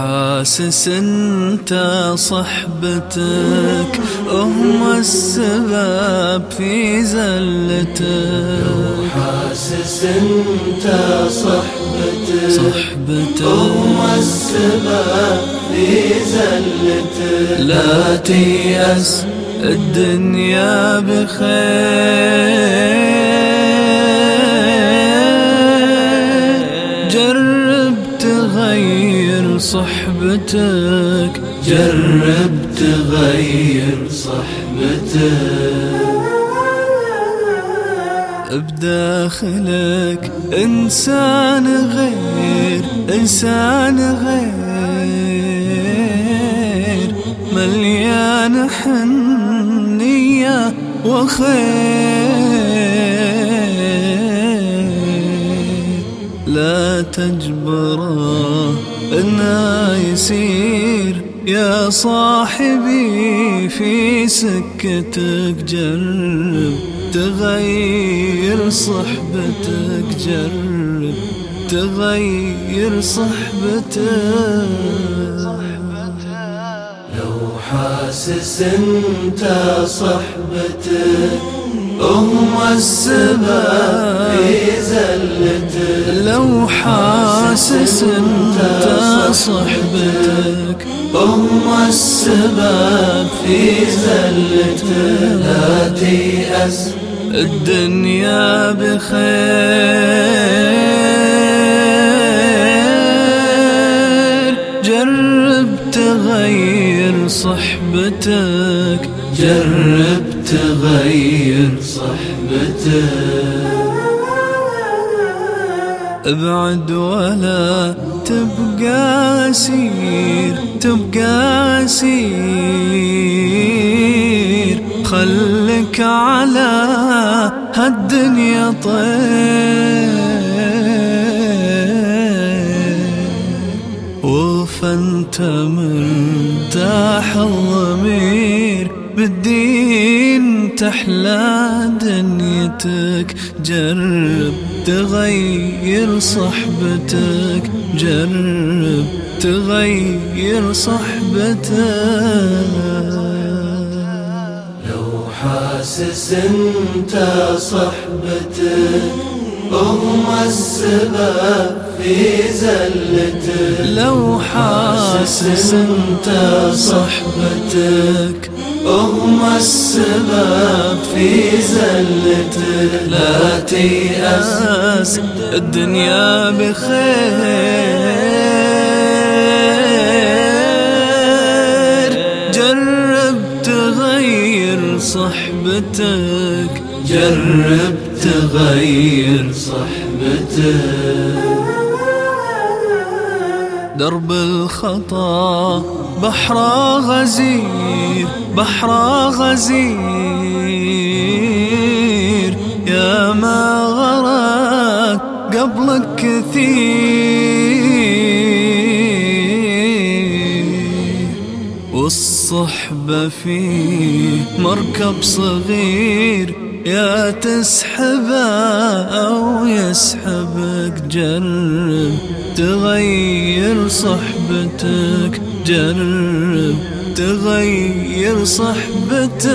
حاسس انت صحبتك هم السبب في زلتك. حاسس انت صحبتك صحبتك. هم السبب في زلتك. لا تيأس الدنيا بخير. صحبتك جرب تغير صحبتك. بداخلك إنسان غير إنسان غير. مليان حنية وخير. لا تجبره إنه يسير يا صاحبي في سكتك جرب تغير صحبتك جرب تغير صحبتك. لو حاسس انت صحبتك هم السبب في زلتك لو حاسس أنت صحبتك هم السبب في زلتك لا تيأس الدنيا بخير. جرب تغير صحبتك جرب تغير صحبتك. أبعد ولا تبقى أسير تبقى أسير. خلك على هالدنيا طير. وفانت مرتاح الضمير بالدين. تحلى دنيتك جرب تغير صحبتك جرب تغير صحبتك. لو حاسس انت صحبتك هم السبب في زلتك. لو حاسس أنت صحبتك. هم السبب في زلتك. لا تيأس الدنيا بخير. جرب تغير صحبتك. جرب تغير صحبتك درب الخطا بحر غزير بحر غزير. يا ما غرق قبلك كثير. والصحبة فيه مركب صغير يا تسحبه أو يسحبك جرب تغير صحبتك جرب تغير صحبتك.